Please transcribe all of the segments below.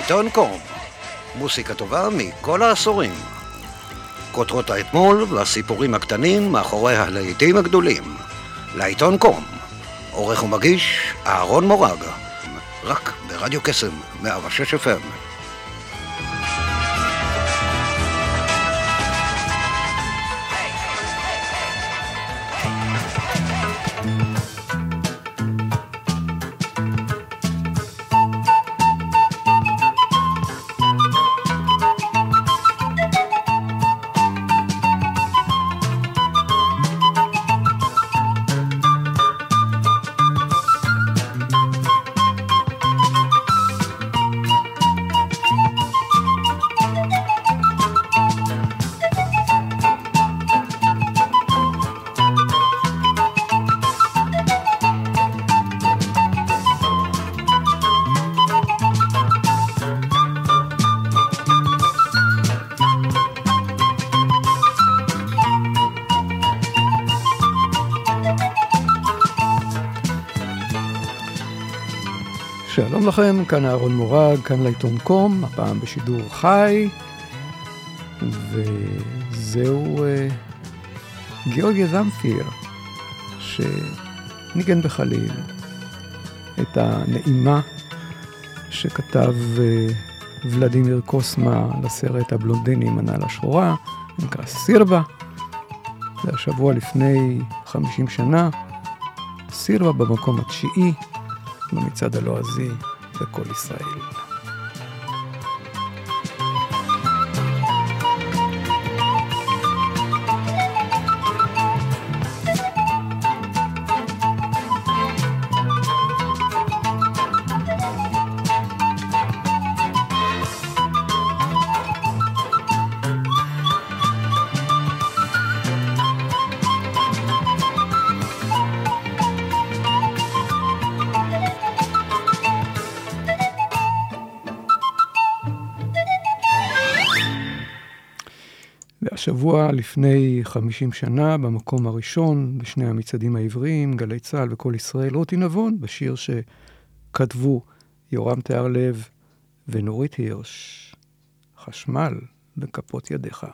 לעיתון קום, מוסיקה טובה מכל העשורים. כותרות האתמול והסיפורים הקטנים מאחורי הלהיטים הגדולים. לעיתון קום, עורך ומגיש אהרון מורג, רק ברדיו קסם, 106 FM. שלום לכם, כאן אהרון מורג, כאן לעיתון קום, הפעם בשידור חי, וזהו אה, גיאורגיה זמפיר, שניגן בחליל את הנעימה שכתב אה, ולדימיר קוסמה לסרט הבלונדיני מנה לשחורה, נקרא סירבה, זה השבוע לפני 50 שנה, סירבה במקום התשיעי. במצעד הלועזי בכל ישראל. לפני 50 שנה, במקום הראשון, בשני המצעדים העבריים, גלי צה"ל וכל ישראל, רותי נבון, בשיר שכתבו יורם תיארלב ונורית הירש, חשמל בכפות ידיך.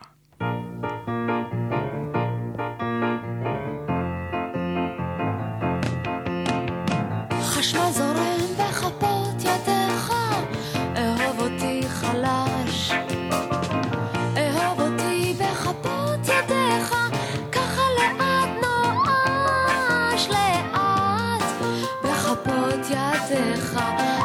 ידיך,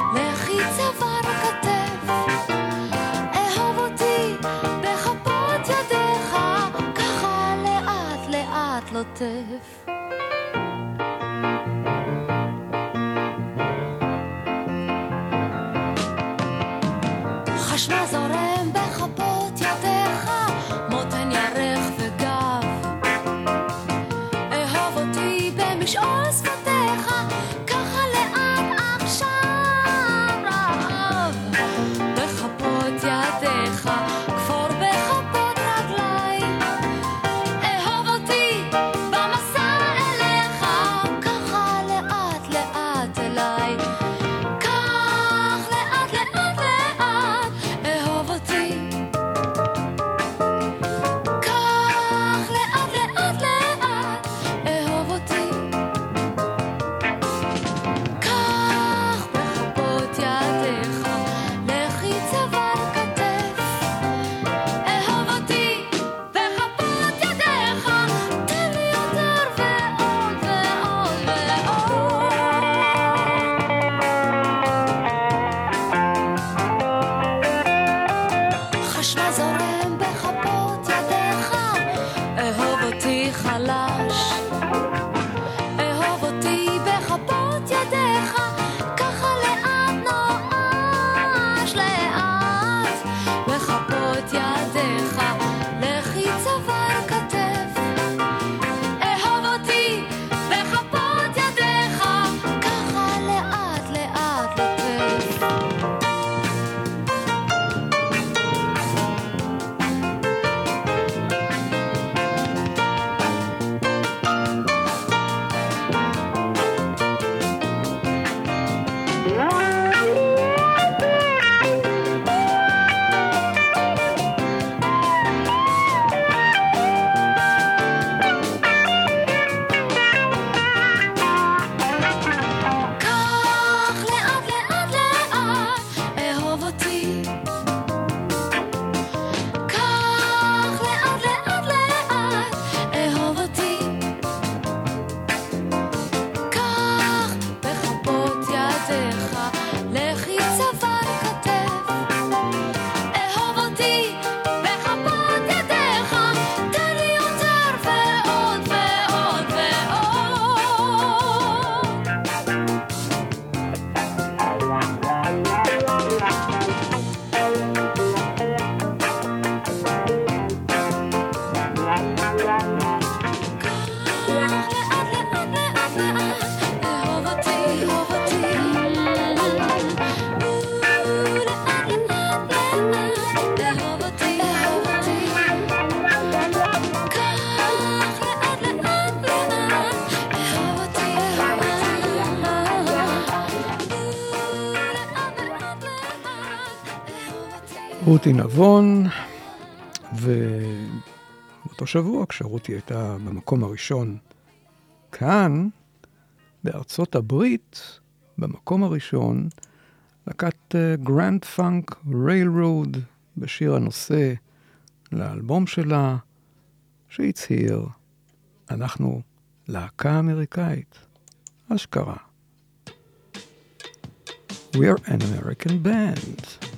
רותי נבון, ובאותו שבוע, כשרותי הייתה במקום הראשון כאן, בארצות הברית, במקום הראשון, להקת Grand Funk Railroad בשיר הנושא לאלבום שלה, שהצהיר, אנחנו להקה אמריקאית, אשכרה. We're an American band.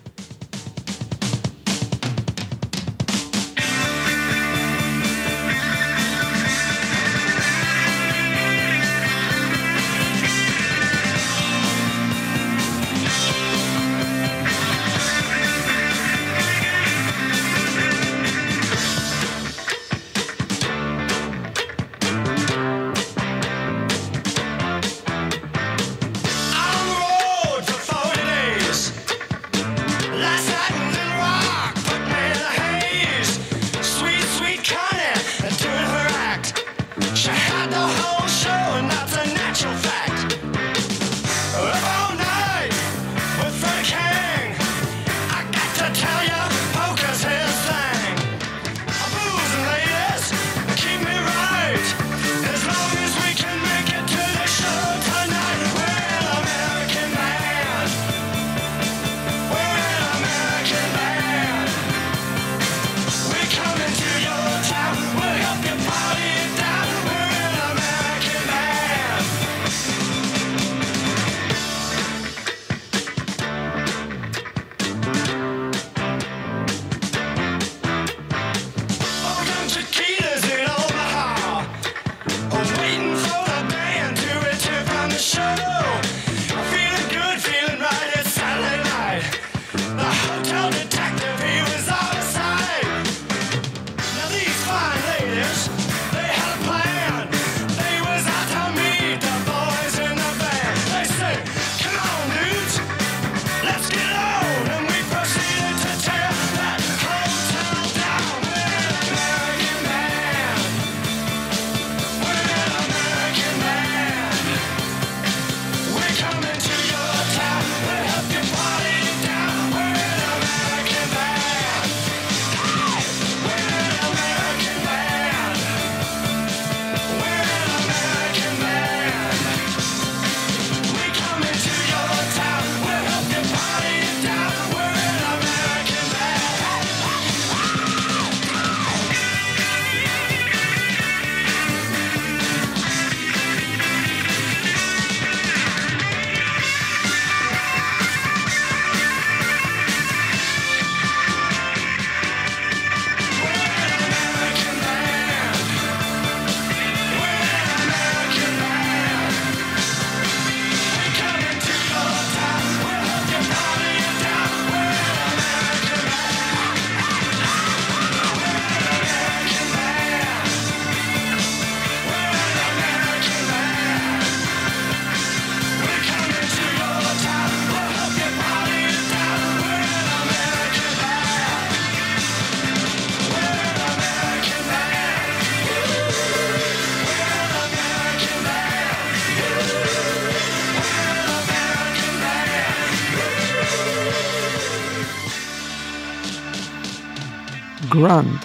Grand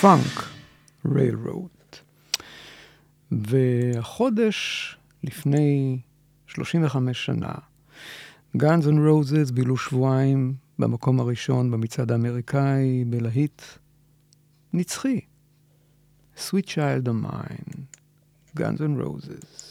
Funk Railroad. והחודש לפני 35 שנה, Guns N' Roses בילו שבועיים במקום הראשון במצעד האמריקאי בלהיט נצחי. Sweet Child of Mine, Guns N' Roses.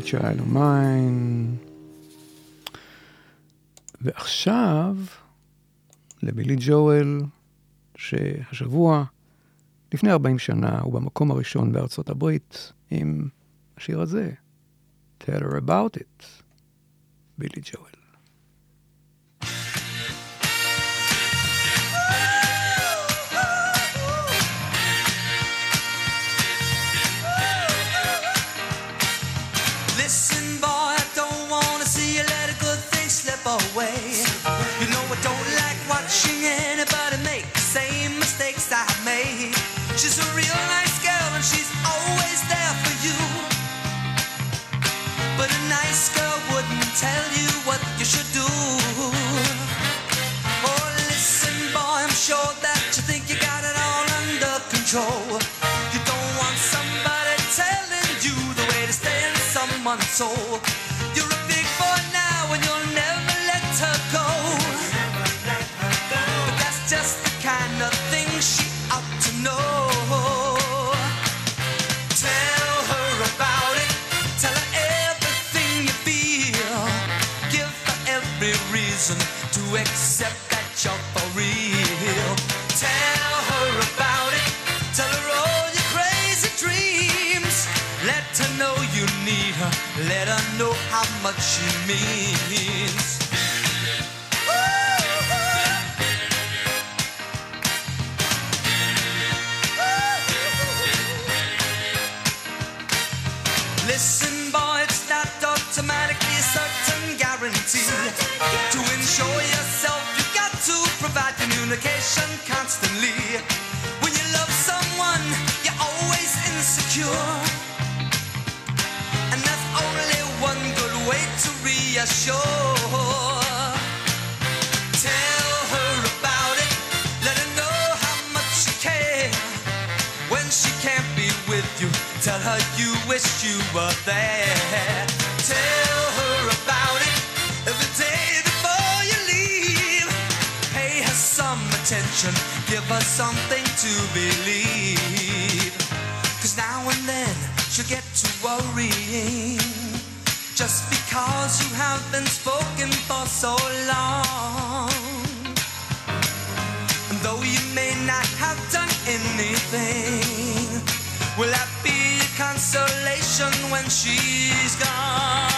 Sweet Child of Mine. ועכשיו לבילי ג'ואל, שהשבוע, לפני 40 שנה, הוא במקום הראשון בארצות הברית עם השיר הזה, Tell her about it, בילי ג'ואל. Listen soul. what you mean. you were there. Tell her about it every day before you leave. Pay her some attention, give her something to believe. Cause now and then she'll get to worrying. Just because you have been spoken for so long. And though you may not have done anything, will that be a consolation? when she's gone.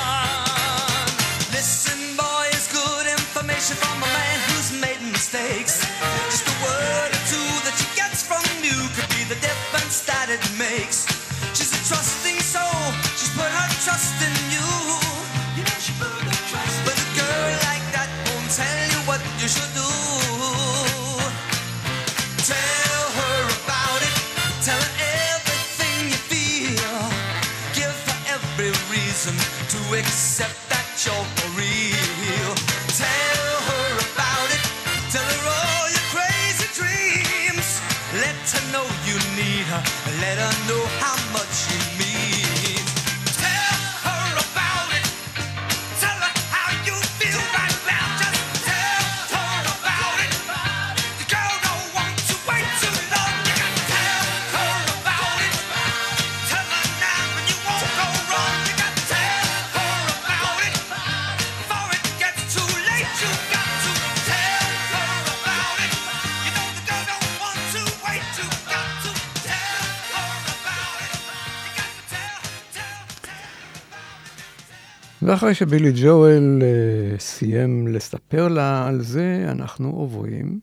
ואחרי שבילי ג'ואל uh, סיים לספר לה על זה, אנחנו עוברים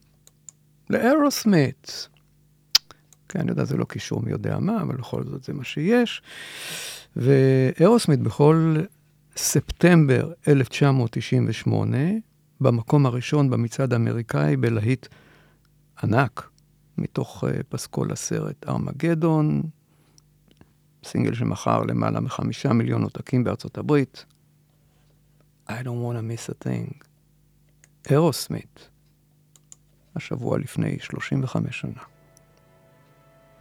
לאירוסמית. כן, אני יודע, זה לא קישור מי יודע מה, אבל בכל זאת זה מה שיש. ואירוסמית בכל ספטמבר 1998, במקום הראשון במצעד האמריקאי בלהיט ענק, מתוך uh, פסקול הסרט ארמגדון, סינגל שמכר למעלה מחמישה מיליון עותקים בארצות הברית, I don't want to miss a thing. אירוסמית, השבוע לפני 35 שנה.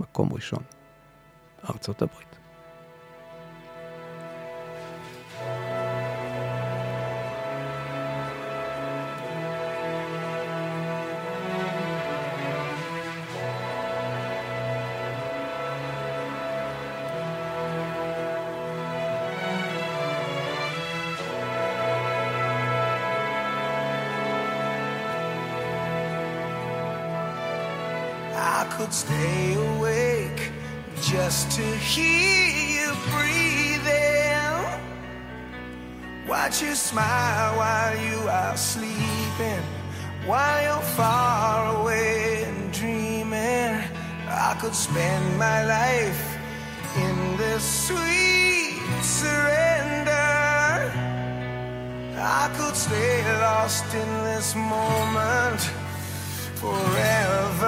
מקום ראשון, ארצות הברית. could spend my life in this sweet surrender. I could stay lost in this moment forever.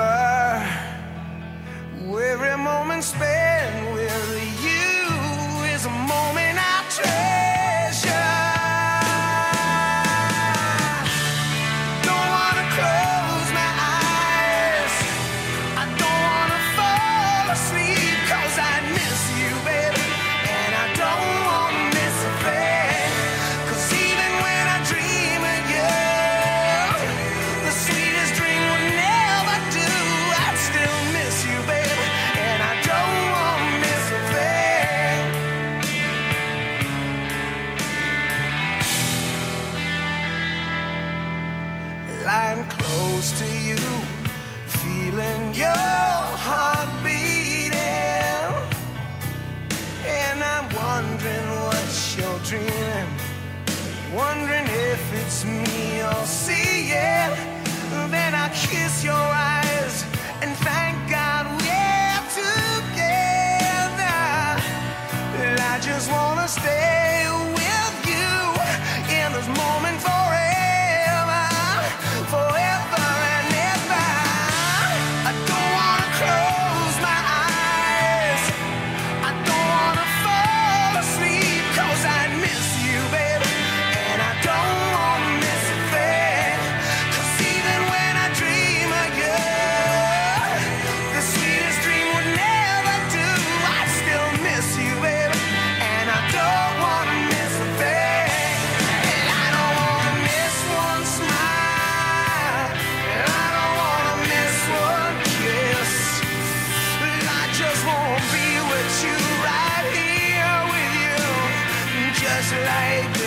night.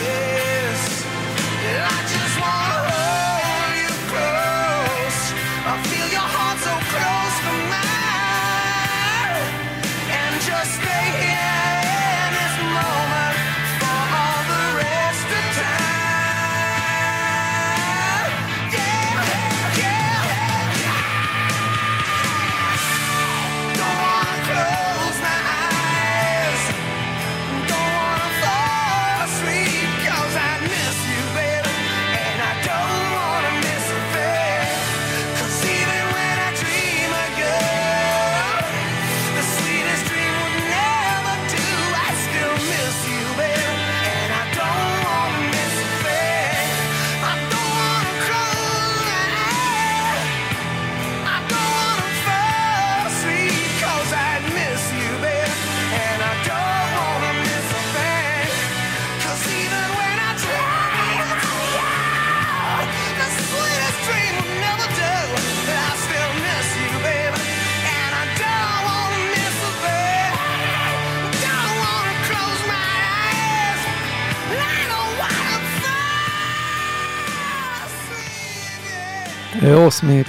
Eh, אורסמית,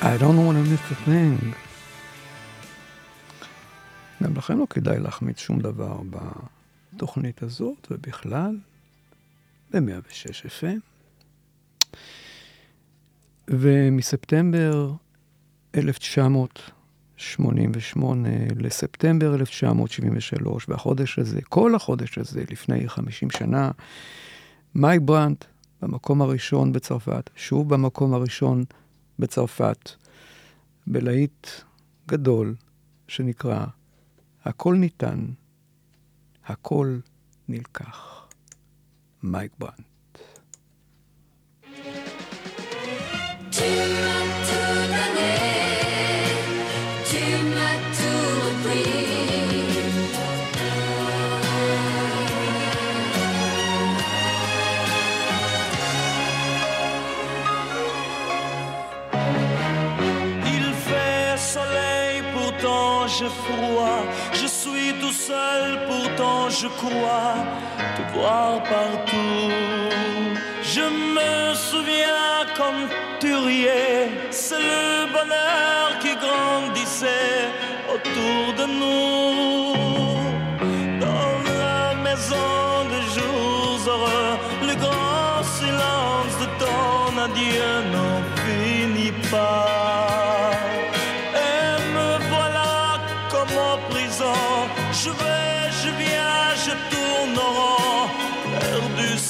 I don't want to miss a thing. גם לכם לא כדאי להחמיץ שום דבר בתוכנית הזאת ובכלל, ב-106 FM. ומספטמבר 1988 לספטמבר 1973, והחודש הזה, כל החודש הזה, לפני 50 שנה, מייק ברנט במקום הראשון בצרפת, שוב במקום הראשון בצרפת, בלהיט גדול שנקרא הכל ניתן, הכל נלקח. מייק ברנט. two. suis tout seul, pourtant je crois te voir partout. Je me souviens comme tu riais, c'est le bonheur qui grandissait autour de nous. Dans la maison des jours heureux, le grand silence de ton adieu n'en finit pas.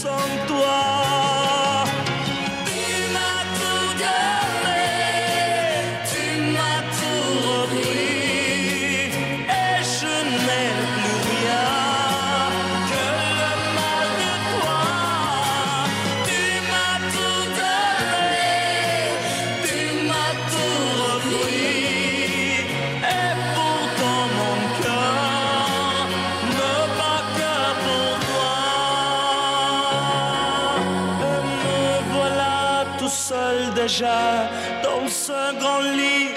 son tus déjà dans ce grand lit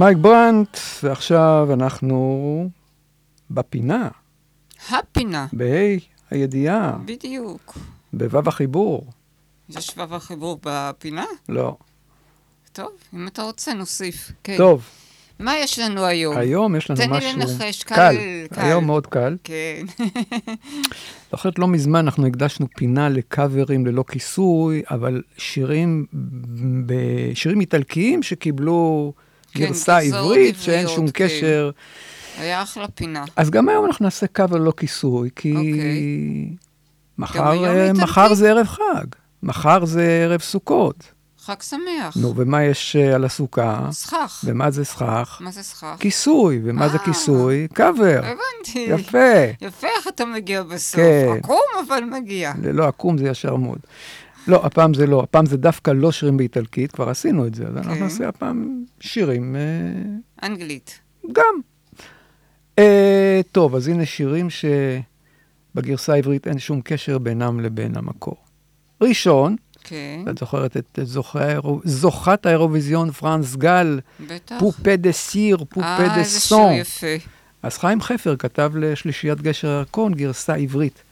מייק ברנט, ועכשיו אנחנו בפינה, הפינה, בה' הידיעה, בדיוק. בו' החיבור. יש שבב החיבור בפינה? לא. טוב, אם אתה רוצה, נוסיף. כן. טוב, מה יש לנו היום? היום יש לנו תן לי משהו לנחש, קל, קל. קל. היום מאוד קל. כן. זוכרת לא מזמן אנחנו הקדשנו פינה לקאברים ללא כיסוי, אבל שירים, שירים איטלקיים שקיבלו גרסה גרסאות עברית, שאין שום כן. קשר. היה אחלה פינה. אז גם היום אנחנו נעשה קאבר ללא כיסוי, כי אוקיי. מחר, אה? מחר זה ערב חג, מחר זה ערב סוכות. חג שמח. נו, ומה יש אה, על הסוכה? סכך. ומה זה סכך? מה זה סכך? כיסוי, ומה זה אה. כיסוי? קאבר. הבנתי. יפה. יפה איך אתה מגיע בסוף. כן. עקום, אבל מגיע. ללא עקום זה ישר מאוד. לא, הפעם זה לא, הפעם זה דווקא לא שירים באיטלקית, כבר עשינו את זה, אז אנחנו כן. נעשה הפעם שירים אה, אנגלית. גם. אה, טוב, אז הנה שירים שבגרסה העברית אין שום קשר בינם לבין המקור. ראשון, כן, את זוכרת את זוכה זוכת האירוויזיון פרנס גל, בטח. פופה דה סיר, פופה אה, דה איזה שיר סון. יפה. אז חיים חפר כתב לשלישיית גשר הירקון גרסה עברית.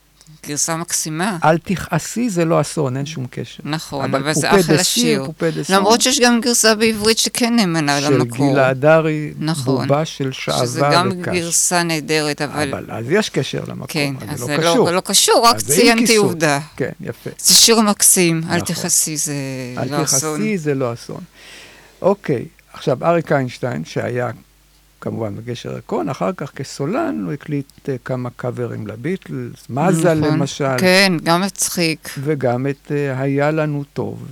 גרסה מקסימה. אל תכעסי זה לא אסון, אין שום קשר. נכון, אבל אבל זה אחלה שיר. למרות שיש גם גרסה בעברית שכן נאמנה של למקור. גילה הדרי, נכון. בובה של שעווה שזה גם וקש. גרסה נהדרת, אבל... אבל אז יש קשר למקור, כן, אז אז זה לא קשור. לא, לא קשור, רק ציינתי. עובדה. כן, יפה. זה שיר מקסים, אל נכון. תכעסי, זה אל לא אסון. תכעסי, זה לא אסון. אוקיי, עכשיו אריק איינשטיין, שהיה כמובן בגשר הירקון, אחר כך כסולן הוא הקליט אה, כמה קאברים לביטלס, מזה נכון. למשל, כן, גם מצחיק. וגם את אה, היה לנו טוב,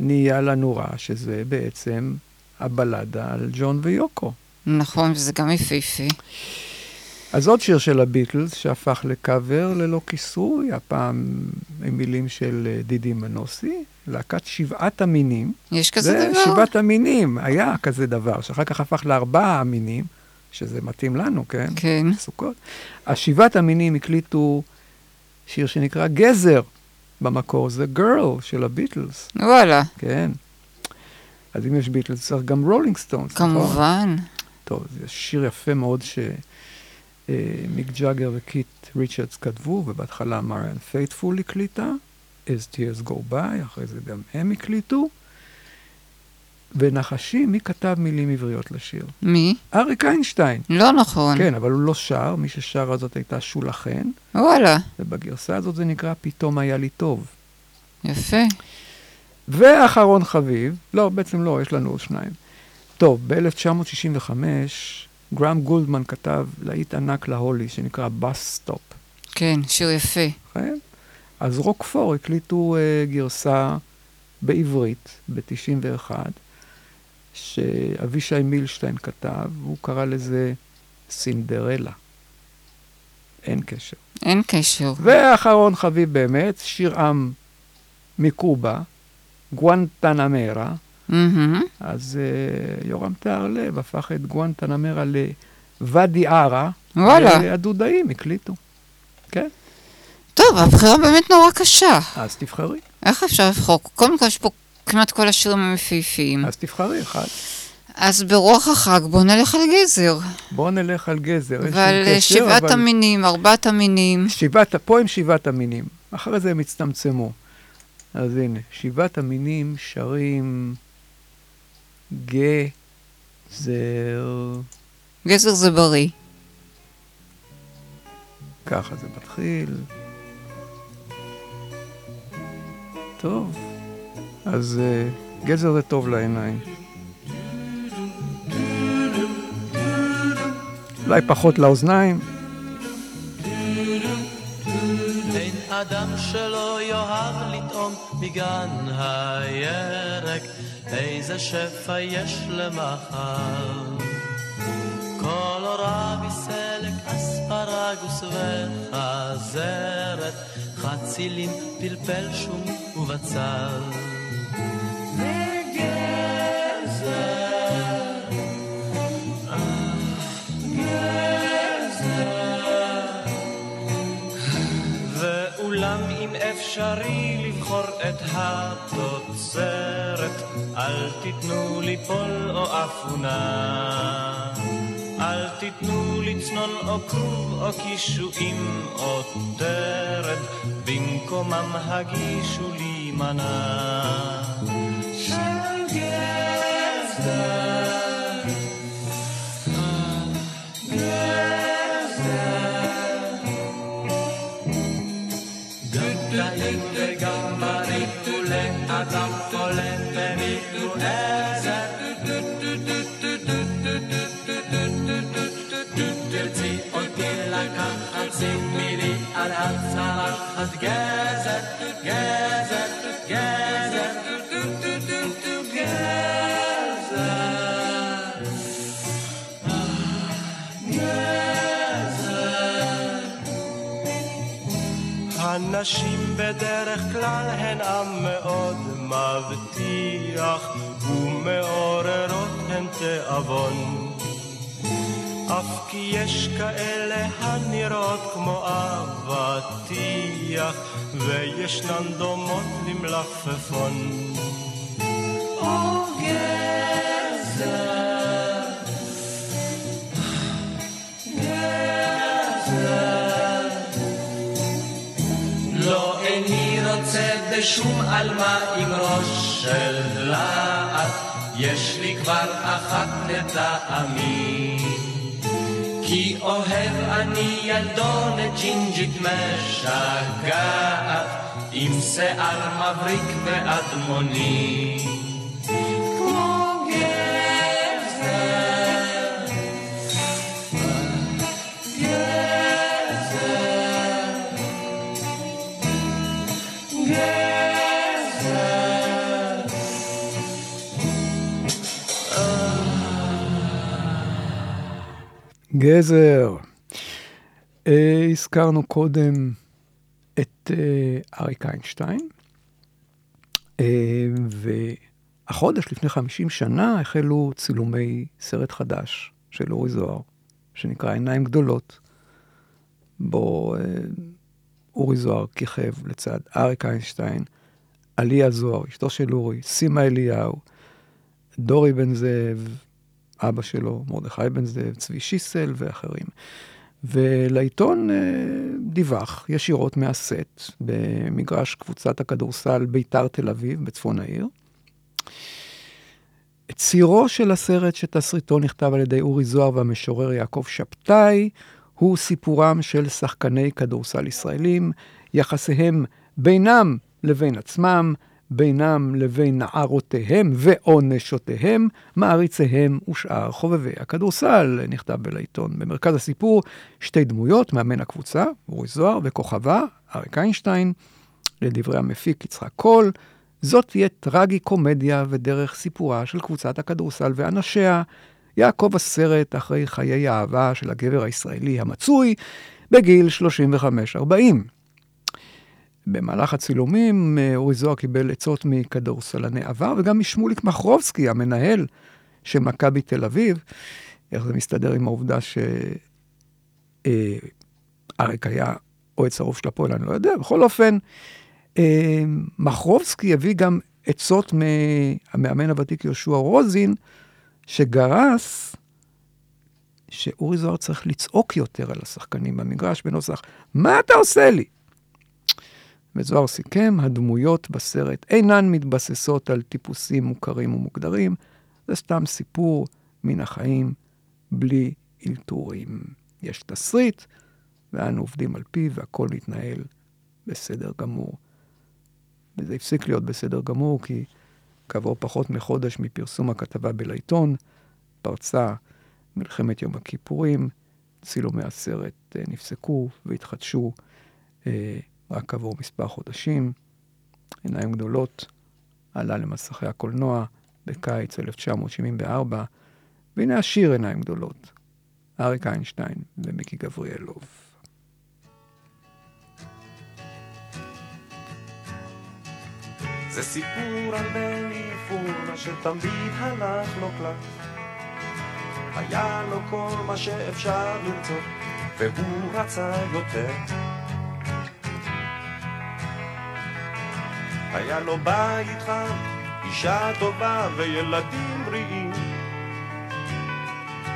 נהיה לנו רע, שזה בעצם הבלדה על ג'ון ויוקו. נכון, וזה גם יפהפה. אז עוד שיר של הביטלס שהפך לקאבר ללא כיסוי, הפעם עם מילים של אה, דידי מנוסי, להקת שבעת המינים. יש כזה זה דבר? שבעת המינים, היה כזה דבר, שאחר כך הפך לארבעה המינים, שזה מתאים לנו, כן? כן. סוכות. השבעת המינים הקליטו שיר שנקרא גזר, במקור זה Girl של הביטלס, וואלה, כן. אז אם יש ביטלס צריך גם רולינג סטונס, נכון? כמובן. טוב, זה שיר יפה מאוד שמיק ג'אגר וקיט ריצ'רדס כתבו, ובהתחלה מריאן פייטפול הקליטה, As Tears Go By, אחרי זה גם הם הקליטו. ונחשי, מי כתב מילים עבריות לשיר? מי? אריק איינשטיין. לא נכון. כן, אבל הוא לא שר, מי ששרה זאת הייתה שולה חן, וואלה, ובגרסה הזאת זה נקרא פתאום היה לי טוב. יפה. ואחרון חביב, לא, בעצם לא, יש לנו עוד שניים. טוב, ב-1965 גרם גולדמן כתב להיט ענק להוליס שנקרא Bus Stop. כן, שיר יפה. כן? אז רוקפור הקליטו אה, גרסה בעברית ב-91, שאבישי מילשטיין כתב, והוא קרא לזה סינדרלה. אין קשר. אין קשר. ואחרון חביב באמת, שיר עם מקובה, גואנטנמרה. מהמם. אז uh, יורם תהרלב הפך את גואנטנמרה לוואדי ערה. וואלה. והדודאים הקליטו. כן, טוב, הבחירה באמת נורא קשה. אז תבחרי. איך אפשר לבחור? קודם כל יש פה כמעט כל השירים המפהפיים. אז תבחרי אחד. אז ברוח החג בוא נלך על גזר. בואו נלך על גזר. ועל קשר, שבעת אבל- המינים, ארבעת המינים. שבעת, פה הם שבעת המינים. אחרי זה הם הצטמצמו. אז הנה, שבעת המינים שרים גזר. גזר זה בריא. ככה זה מתחיל. טוב, אז uh, גזר זה טוב לעיניים. אולי פחות לאוזניים. אין אדם שלא יאהב לטעום מגן הירק, איזה שפע יש למחר. קולורבי סלק, אספרגוס וחזרת, חצילים, פלפל שום ובצל. ואולם אם אפשרי לבחור את התוצרת, אל תיתנו לי פול או אפונה. אל תיתנו לי צנון או כרוב או קישואים או טרד, במקומם הגישו לי מנה. לקחת שימי לי על הצלחת גזר, גזר, גזר, הנשים בדרך כלל הן עם מאוד מבטיח ומעוררות הן תיאבון אף כי יש כאלה הנראות כמו אבטיח וישנן דומות למלפפון או גזר גזר לא איני רוצה בשום עלמה עם ראש של להט, יש לי כבר אחת לטעמי. כי אוהב אני ילדונת ג'ינג'ית משגעת, עם שיער מבריק ואדמוני. גזר. אה, הזכרנו קודם את אה, אריק איינשטיין, אה, והחודש, לפני 50 שנה, החלו צילומי סרט חדש של אורי זוהר, שנקרא עיניים גדולות, בו אה, אורי זוהר כיכב לצד אריק איינשטיין, עליה זוהר, אשתו של אורי, סימה אליהו, דורי בן זאב, אבא שלו, מרדכי בן זאב, צבי שיסל ואחרים. ולעיתון אה, דיווח ישירות מהסט במגרש קבוצת הכדורסל ביתר תל אביב בצפון העיר. צירו של הסרט שתסריטו נכתב על ידי אורי זוהר והמשורר יעקב שבתאי הוא סיפורם של שחקני כדורסל ישראלים, יחסיהם בינם לבין עצמם, בינם לבין נערותיהם ואו-נשותיהם, מעריציהם ושאר חובבי הכדורסל, נכתב בלעיתון. במרכז הסיפור שתי דמויות, מאמן הקבוצה, אורי זוהר, וכוכבה, אריק איינשטיין, לדברי המפיק יצחק קול. זאת תהיה טרגי קומדיה ודרך סיפורה של קבוצת הכדורסל ואנשיה. יעקב הסרט אחרי חיי האהבה של הגבר הישראלי המצוי בגיל 35-40. במהלך הצילומים אה, אורי זוהר קיבל עצות מכדורסלני עבר וגם משמוליק מחרובסקי, המנהל של מכבי תל אביב. איך זה מסתדר עם העובדה שאריק היה אוהד שרוף של הפועל, אני לא יודע. בכל אופן, אה, מחרובסקי הביא גם עצות מהמאמן הוותיק יהושע רוזין, שגרס שאורי זוהר צריך לצעוק יותר על השחקנים במגרש בנוסח, מה אתה עושה לי? וזוהר סיכם, הדמויות בסרט אינן מתבססות על טיפוסים מוכרים ומוגדרים, זה סתם סיפור מן החיים בלי אלתורים. יש תסריט, ואנו עובדים על פיו, והכל מתנהל בסדר גמור. וזה הפסיק להיות בסדר גמור, כי כעבור פחות מחודש מפרסום הכתבה בלעיתון, פרצה מלחמת יום הכיפורים, צילומי הסרט אה, נפסקו והתחדשו אה, רק כעבור מספר חודשים. עיניים גדולות עלה למסכי הקולנוע בקיץ 1974, והנה השיר עיניים גדולות, אריק איינשטיין ומיקי גבריאלוב. זה סיפור על בני פורנה שתמיד הלך לו קלט. היה לו כל מה שאפשר לרצות, והוא רצה יותר. היה לו בית חם, אישה טובה וילדים בריאים.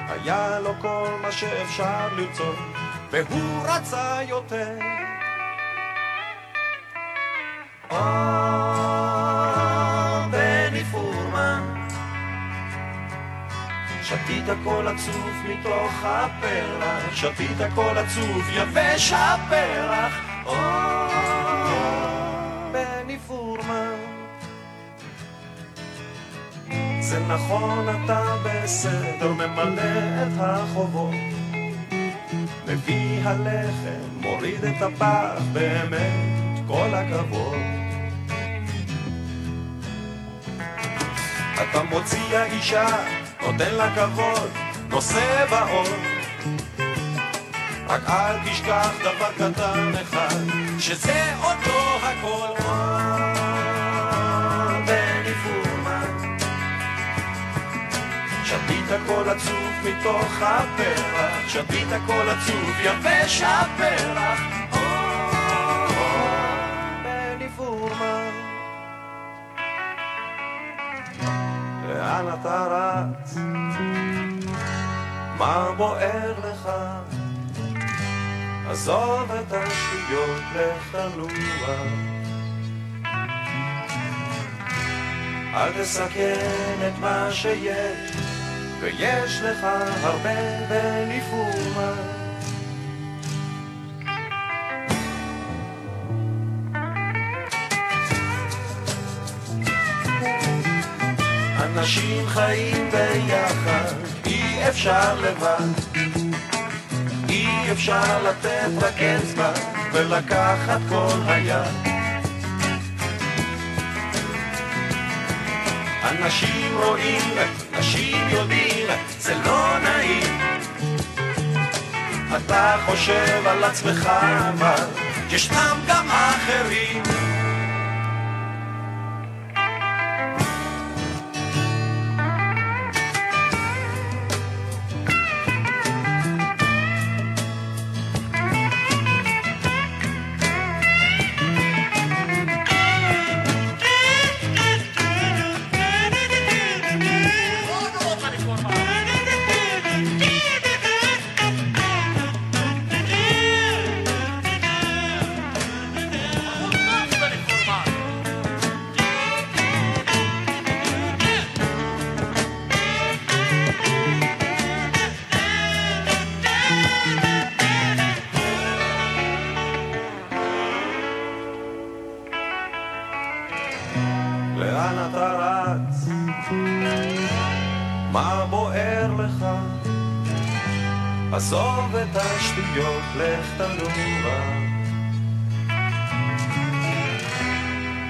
היה לו כל מה שאפשר לרצות, והוא רצה יותר. שתית כל עצוב מתוך הפרח, שתית כל עצוב יבש הפרח. או, זה נכון, אתה בסדר, ממלא את החובות. מביא הלחם, מוריד את הפח, באמת, כל הכבוד. אתה מוציא האישה, נותן לה כבוד, נושא בעול. רק אל תשכח דבר קטן אחד, שזה לא הכל. הכל עצוב מתוך הפרח, שתית הכל עצוב יבש הפרח. לאן אתה רץ? מה בוער לך? עזוב את השטויות, לך. אל תסכן את מה שיש, ויש לך הרבה בניפומה. אנשים חיים ביחד, אי אפשר לבד. אי אפשר לתת רק אצבע ולקחת כל היד. אנשים רואים, אנשים יודעים, זה לא נעים. אתה חושב על עצמך אבל ישנם גם אחרים לך תנוע.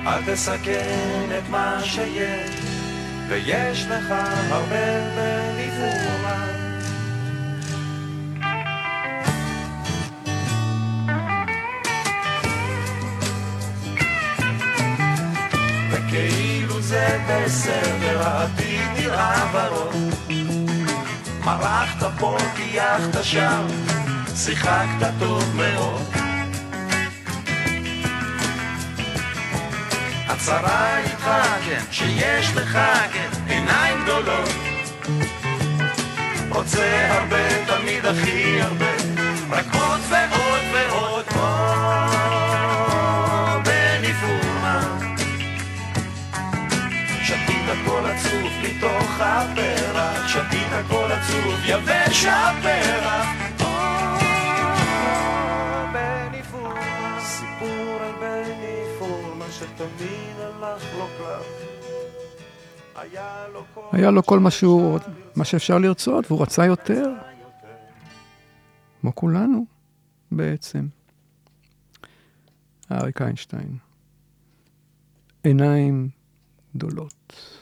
אל תסכן את מה שיש, ויש לך הרבה בניבומה. וכאילו זה בסדר, העתיד נראה ורוד. מרחת פה, טייחת שם, שיחקת טוב מאוד. הצרה איתך, כן, שיש לך, כן, עיניים גדולות. רוצה הרבה, תמיד הכי הרבה, רק עוד ועוד ועוד, כמו בניפורמה. שתית הכל עצוב מתוך הפרח, שתית הכל עצוב יבש הפרח. שתמיד הלך לו קלף. היה לו כל מה שהוא, מה שאפשר לרצות, והוא רצה יותר. כמו כולנו, בעצם. אריק איינשטיין. עיניים גדולות.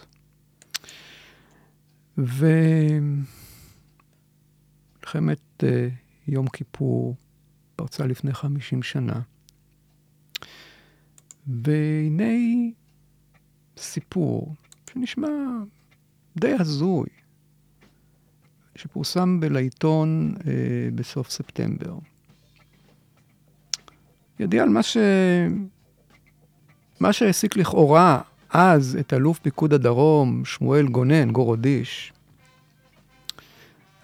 ומלחמת אה, יום כיפור פרצה לפני 50 שנה. והנה סיפור שנשמע די הזוי, שפורסם בלעיתון אה, בסוף ספטמבר. ידיע על מה ש... מה שהעסיק לכאורה אז את אלוף פיקוד הדרום, שמואל גונן, גורודיש.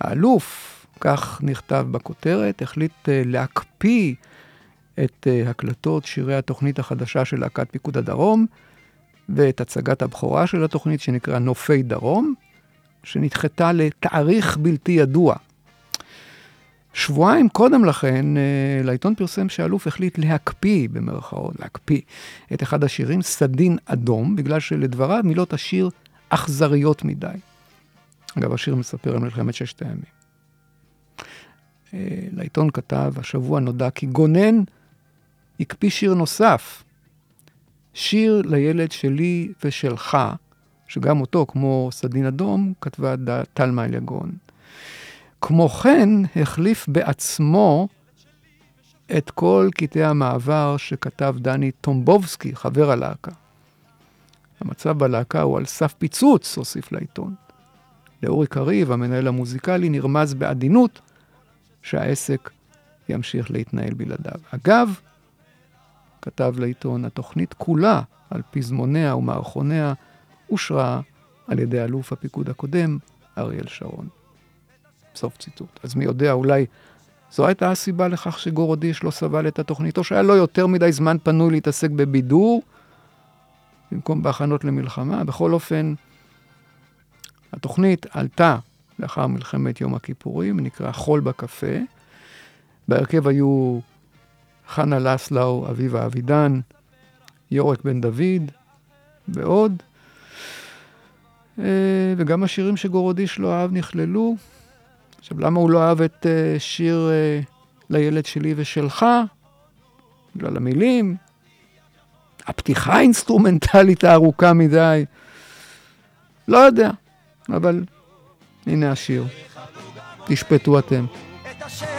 האלוף, כך נכתב בכותרת, החליט אה, להקפיא את אה, הקלטות שירי התוכנית החדשה של להקת פיקוד הדרום, ואת הצגת הבכורה של התוכנית שנקרא נופי דרום, שנדחתה לתאריך בלתי ידוע. שבועיים קודם לכן, אה, לעיתון פרסם שהאלוף החליט להקפיא, במרכאות, להקפיא, את אחד השירים, סדין אדום, בגלל שלדבריו מילות השיר אכזריות מדי. אגב, השיר מספר על מלחמת ששת הימים. אה, לעיתון כתב, השבוע נודע כי גונן הקפיא שיר נוסף, שיר לילד שלי ושלך, שגם אותו, כמו סדין אדום, כתבה תלמה אליגון. כמו כן, החליף בעצמו את כל קטעי המעבר שכתב דני טומבובסקי, חבר הלהקה. המצב בלהקה הוא על סף פיצוץ, הוסיף לעיתון. לאורי קריב, המנהל המוזיקלי, נרמז בעדינות שהעסק ימשיך להתנהל בלעדיו. אגב, כתב לעיתון, התוכנית כולה, על פזמוניה ומערכוניה, אושרה על ידי אלוף הפיקוד הקודם, אריאל שרון. סוף ציטוט. אז מי יודע, אולי זו הייתה הסיבה לכך שגורודיש לא סבל את התוכנית, או שהיה לו יותר מדי זמן פנוי להתעסק בבידור, במקום בהכנות למלחמה. בכל אופן, התוכנית עלתה לאחר מלחמת יום הכיפורים, נקרא חול בקפה. בהרכב היו חנה לסלאו, אביבה אבידן, יורק בן דוד ועוד. אה, וגם השירים שגורודיש לא אהב נכללו. עכשיו, למה הוא לא אהב את אה, שיר אה, לילד שלי ושלך? בגלל המילים. הפתיחה האינסטרומנטלית הארוכה מדי. לא יודע, אבל הנה השיר. תשפטו אתם. את אשר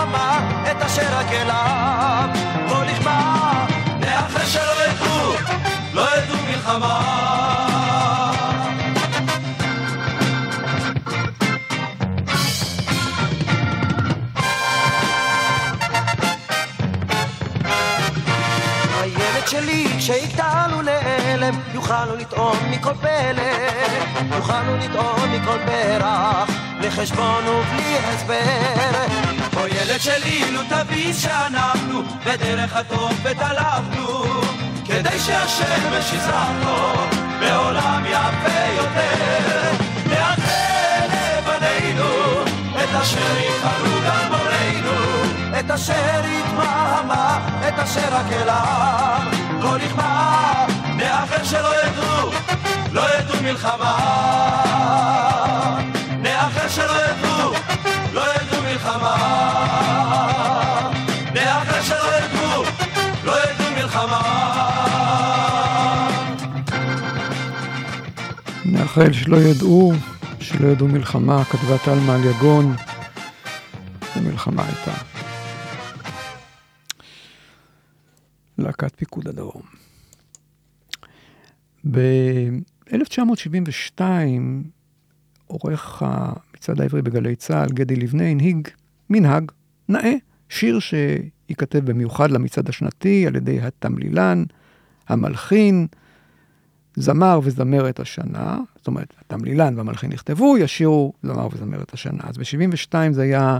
דממה, את אשר רק אליו לא נכבה. מאחר שלא ידעו, לא ידעו מלחמה. הילד שלי, כשיגדלו להלם, יוכלו לטעום מכל פלא, יוכלו לטעום מכל פרח, לחשבון ובלי הסבר. ילד שלי, לו תבין שאנחנו בדרך הטוב ותלבנו, כדי שהשמש יזרח לו בעולם יפה יותר. נאחל לבנינו את אשר יבחרו גם מורינו. את אשר יתמהמה, את אשר רק לא נכבה. נאחל שלא ידעו, לא ידעו מלחמה. נאחל שלא ידעו, לא ידעו מלחמה. נאחל שלא ידעו, שלא ידעו מלחמה, כתבה תלמה על יגון. המלחמה הייתה. להקת פיקוד הדרום. ב-1972 עורך המצעד העברי בגלי צה"ל, גדי לבנה, הנהיג מנהג נאה, שיר שייכתב במיוחד למצעד השנתי על ידי התמלילן, המלחין, זמר וזמרת השנה, זאת אומרת, התמלילן והמלחין נכתבו, ישירו זמר וזמרת השנה. אז ב-72 זה היה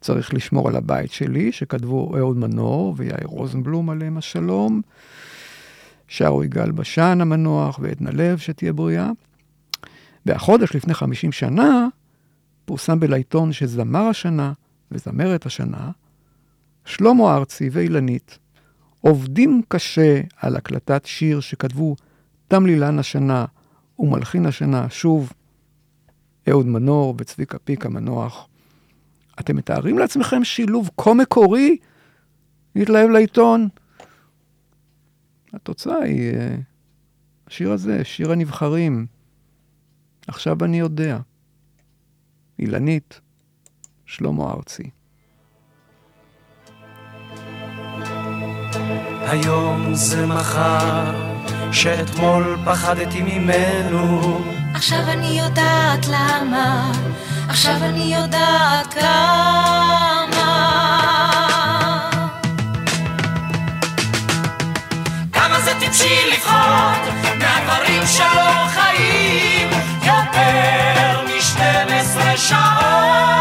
צריך לשמור על הבית שלי, שכתבו אהוד מנור ויאיר רוזנבלום עליהם השלום. שרו יגאל בשן המנוח ועדנה לב, שתהיה בריאה. והחודש לפני 50 שנה פורסם בלעיתון שזמר השנה וזמרת השנה, שלמה ארצי ואילנית, עובדים קשה על הקלטת שיר שכתבו תמלילן השנה ומלחין השנה, שוב, אהוד מנור וצביקה פיק המנוח. אתם מתארים לעצמכם שילוב כה מקורי? להתלהב לעיתון? התוצאה היא, אה, השיר הזה, שיר הנבחרים. עכשיו אני יודע. אילנית, שלמה ארצי. היום זה מחר, שאתמול פחדתי ממנו. עכשיו אני יודעת למה, עכשיו אני יודעת כמה. כמה זה טיפשי לפחוד מהדברים שלא חיים יותר מ-12 שעות.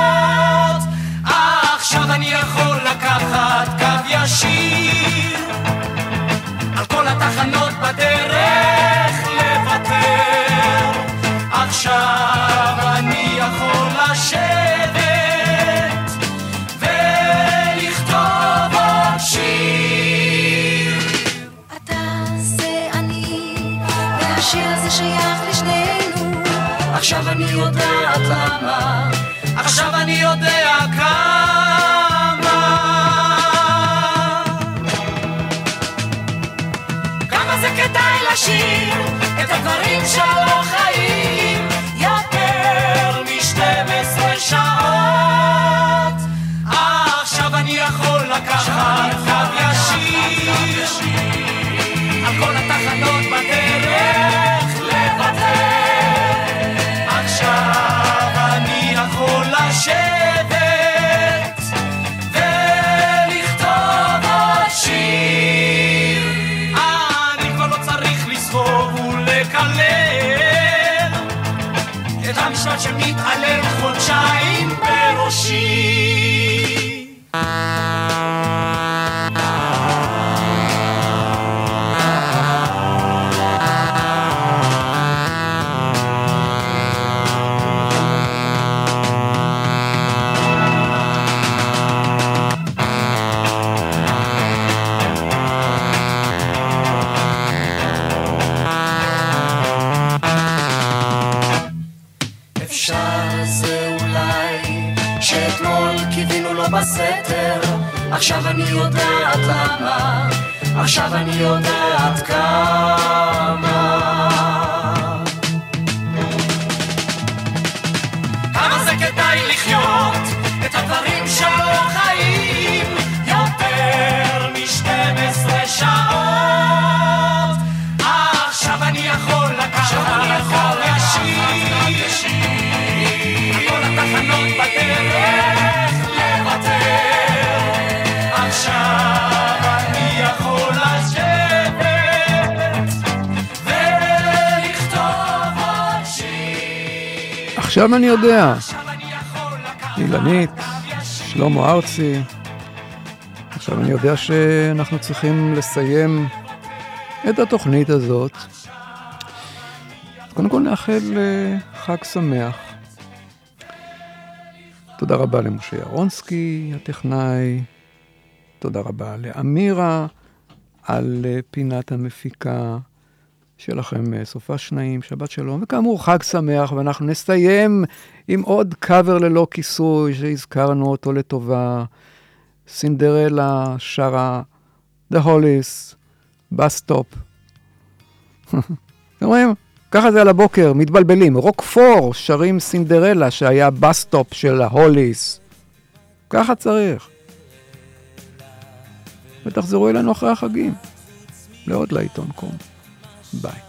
והשיר הזה שייך לשנינו. עכשיו אני יודעת למה, עכשיו אני יודע כמה. כמה זה כדאי לשיר את הדברים שלא חיים יותר מ-12 שעות. עכשיו אני יודעת כמה עכשיו אני יודע. אילנית, שלמה ארצי. עכשיו אני יודע שאנחנו צריכים לסיים את התוכנית הזאת. קודם כל נאחל אה, חג שמח. תודה רבה למשה ירונסקי, הטכנאי. תודה רבה לאמירה על אה, פינת המפיקה. שיהיה לכם אה, סופה שניים, שבת שלום, וכאמור חג שמח, ואנחנו נסיים עם עוד קאבר ללא כיסוי שהזכרנו אותו לטובה. סינדרלה שרה The Hollies, Bus Stop. אתם רואים? ככה זה על הבוקר, מתבלבלים. רוקפור שרים סינדרלה שהיה Bus Stop של ההוליס. ככה צריך. ותחזרו אלינו אחרי החגים, לעוד לעיתון קום. Bye.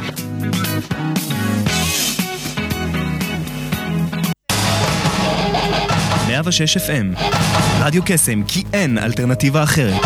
FM, רדיו קסם, כי אין אלטרנטיבה אחרת.